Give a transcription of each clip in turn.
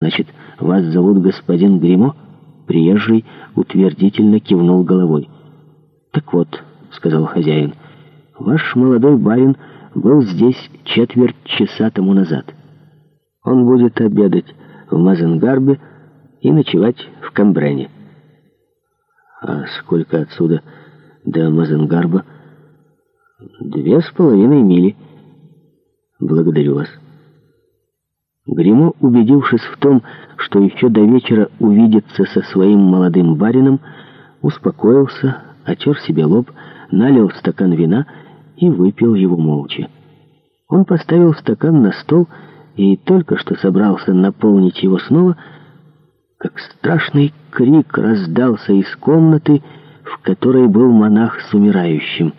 «Значит, вас зовут господин Гримо?» Приезжий утвердительно кивнул головой. «Так вот», — сказал хозяин, — «ваш молодой барин был здесь четверть часа тому назад. Он будет обедать в Мазенгарбе и ночевать в Камбрене». «А сколько отсюда до Мазенгарба?» «Две с половиной мили». «Благодарю вас». Гремо, убедившись в том, что еще до вечера увидится со своим молодым барином, успокоился, отер себе лоб, налил стакан вина и выпил его молча. Он поставил стакан на стол и только что собрался наполнить его снова, как страшный крик раздался из комнаты, в которой был монах с умирающим.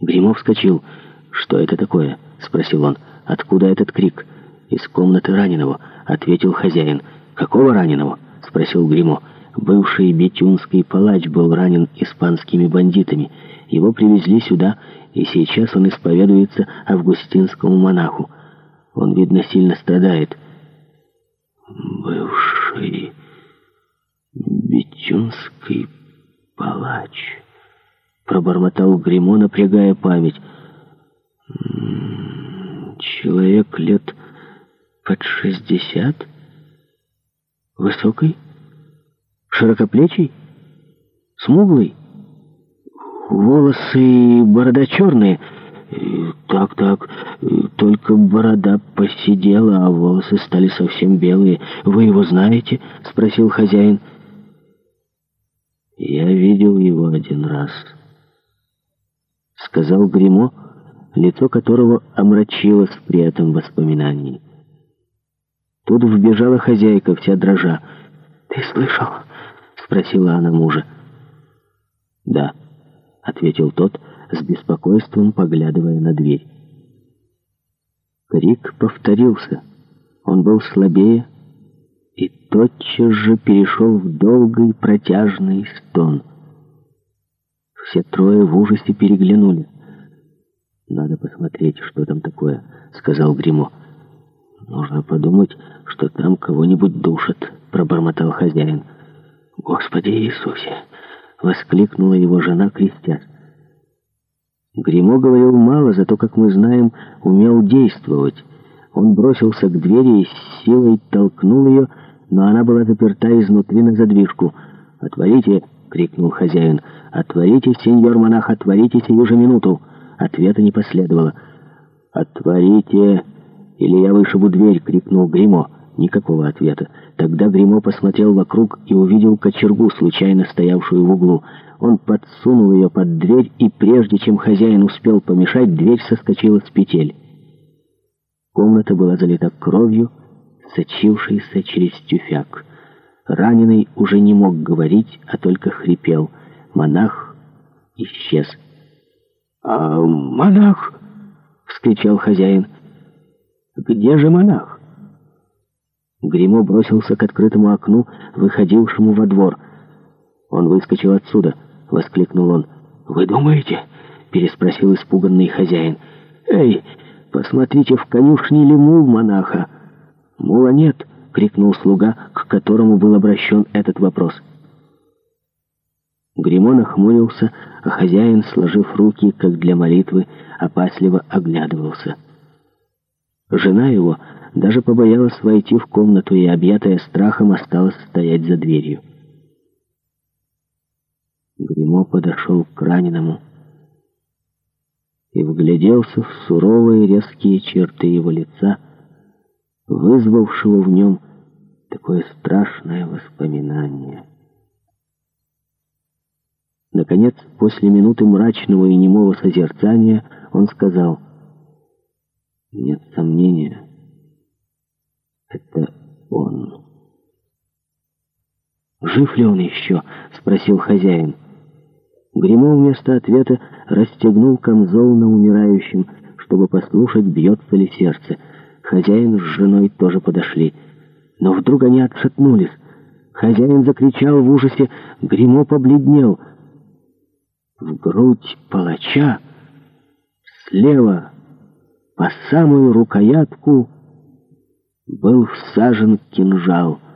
Гремо вскочил. «Что это такое?» — спросил он. «Откуда этот крик?» из комнаты раненого», — ответил хозяин. «Какого раненого?» — спросил Гримо. «Бывший бетюнский палач был ранен испанскими бандитами. Его привезли сюда, и сейчас он исповедуется августинскому монаху. Он, видно, сильно страдает». «Бывший бетюнский палач», — пробормотал Гримо, напрягая память. М-м, «Человек лет...» под шестьдесят? Высокий? Широкоплечий? Смуглый? Волосы и борода черные? Так, так, только борода посидела, а волосы стали совсем белые. Вы его знаете? Спросил хозяин. Я видел его один раз. Сказал Гримо, лицо которого омрачилось при этом воспоминании. Тут вбежала хозяйка, вся дрожа. «Ты слышал?» — спросила она мужа. «Да», — ответил тот, с беспокойством поглядывая на дверь. Крик повторился. Он был слабее и тотчас же перешел в долгий протяжный стон. Все трое в ужасе переглянули. «Надо посмотреть, что там такое», — сказал Гремо. «Гримо». Нужно подумать, что там кого-нибудь душат», — пробормотал хозяин. «Господи Иисусе!» — воскликнула его жена, крестясь. Гримо говорил мало, зато, как мы знаем, умел действовать. Он бросился к двери и с силой толкнул ее, но она была заперта изнутри на задвижку. «Отворите!» — крикнул хозяин. «Отворите, сеньор-монах, отворите сию же минуту!» Ответа не последовало. «Отворите!» или я вышибу дверь!» — крикнул Гримо. Никакого ответа. Тогда Гримо посмотрел вокруг и увидел кочергу, случайно стоявшую в углу. Он подсунул ее под дверь, и прежде чем хозяин успел помешать, дверь соскочила с петель. Комната была залита кровью, сочившейся через тюфяк. Раненый уже не мог говорить, а только хрипел. Монах исчез. «А монах!» — вскричал хозяин — где же монах? Гримо бросился к открытому окну, выходившему во двор. Он выскочил отсюда, воскликнул он. «Вы думаете?» — переспросил испуганный хозяин. «Эй, посмотрите, в конюшне ли мул монаха?» «Мула нет!» — крикнул слуга, к которому был обращен этот вопрос. Гримо нахмурился, а хозяин, сложив руки, как для молитвы, опасливо оглядывался. Жена его даже побоялась войти в комнату и, объятая страхом, осталась стоять за дверью. Гримо подошел к раненому и вгляделся в суровые резкие черты его лица, вызвавшего в нем такое страшное воспоминание. Наконец, после минуты мрачного и немого созерцания, он сказал — нет сомнения, это он. «Жив ли он еще?» — спросил хозяин. Гремо вместо ответа расстегнул камзол на умирающем, чтобы послушать, бьется ли сердце. Хозяин с женой тоже подошли. Но вдруг они отшатнулись. Хозяин закричал в ужасе, Гримо побледнел. В грудь палача слева... По самую рукоятку был всажен кинжал —